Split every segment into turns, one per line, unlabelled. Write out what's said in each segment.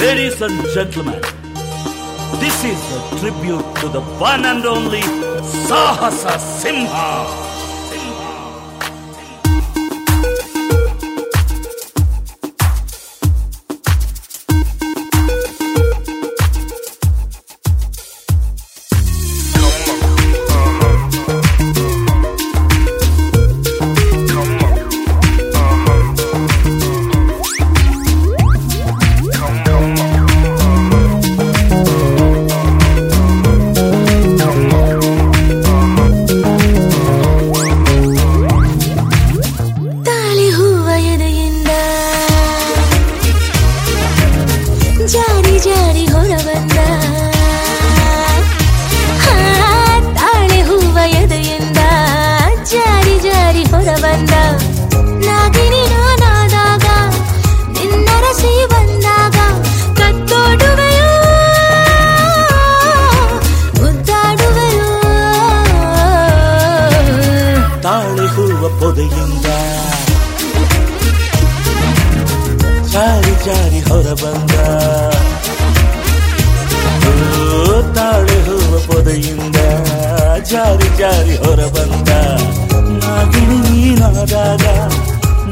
Ladies and gentlemen, this is a tribute to the one and only Sahasa Simha.
ಜಾರಿ ಜಾರಿ ಹೊರ ಬಂದ ಹಾ, ತಾಳೆ ಹೂವ ಎದೆಯಿಂದ ಜಾರಿ ಜಾರಿ ಹೊರ ಬಂದ ನಾಗಿನಿ ನಾನಾದಾಗ ನಿನ್ನರಸಿ ಬಂದಾಗ ಕತ್ತೋಡುವೆಯೋ ಮುದ್ದಾಡುವೆಯೋ.
ತಾಳೆ ಹೂವ ಪೊದೆಯಿಂದ ಜಾರಿ ಜಾರಿ ಹೊರ ಬಂದ ಜಾರಿ ಜಾರಿ ಹೊರಬಂದ. ನಾಗಿಣಿ ನೀನಾದಾಗ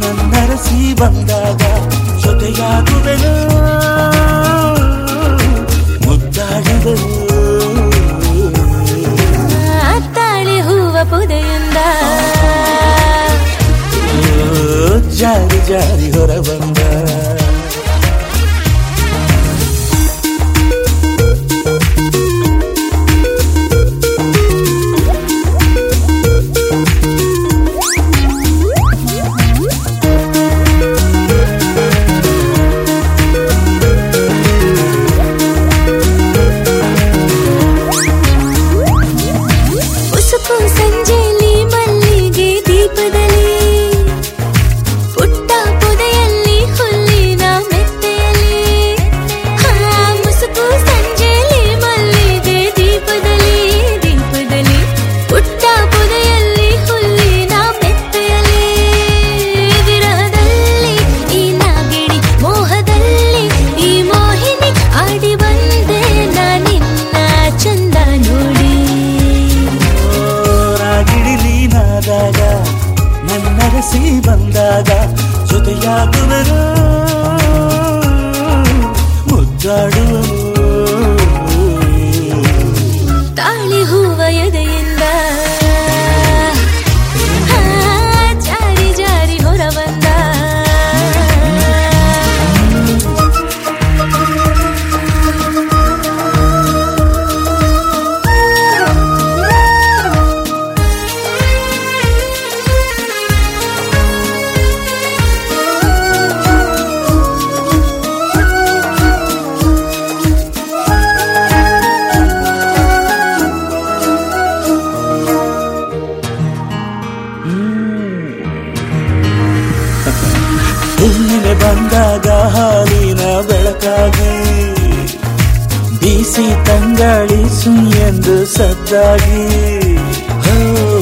ನನ್ನರಸಿ ಬಂದಾಗ ಜೊತೆಯಾಗುವೆನು. ಮುದ್ದಾಡಿದನು
ಅತ್ತಾಳಿ ಹೂವ ಪುದೆಯಿಂದ.
ಜಾರಿ ಜಾರಿ ಹೊರ ನನ್ನರಸಿ ಬಂದಾಗ ಜೊತೆಯಾಗುವರು. ಮುದ್ದಾಡುವರು. ಬೀಸಿ ತಂಗಾಳಿ ಎಂದು ಸದ್ದಾಗಿ.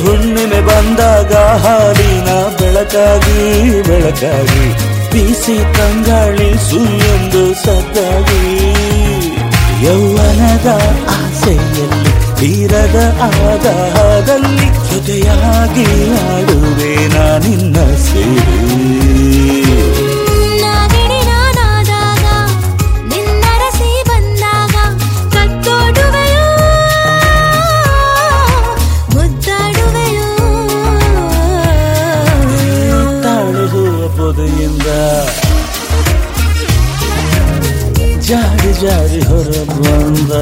ಹುಣ್ಣಿಮೆ ಬಂದಾಗ ಹಾಲಿನ ಬೆಳಕಾಗಿ ಬೆಳಕಾಗಿ ಬೀಸಿ ತಂಗಾಳಿ ಎಂದು ಸದ್ದಾಗಿ. ಯೌವನದ ಆಸೆಯಲ್ಲಿ ತೀರದ ಆದಾಹದಲ್ಲಿ ಜೊತೆಯಾಗಿ ಆಡುವೆ ನಾನಿನ್ನ ಸೇರಿ. ಜಾರಿ ಜಾರಿ ಹೊರ ಬಂದ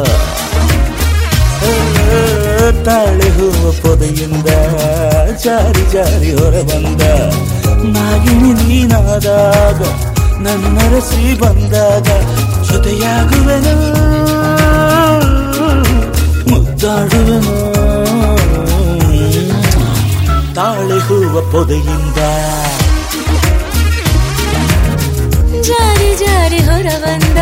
ತಾಳೆ ಹೂವ ಪೊದೆಯಿಂದ ಜಾರಿ ಜಾರಿ ಹೊರ ಬಂದ ನಾಗಿನಿ ನೀನಾದಾಗ ನನ್ನರಸಿ ಬಂದಾಗ ಜೊತೆಯಾಗುವೆನು? ಮುದ್ದಾಡುವೆನು? ತಾಳೆ ಹೂವ ಪೊದೆಯಿಂದ
ಜಾರಿ ಜಾರಿ ಹೊರ ಬಂದ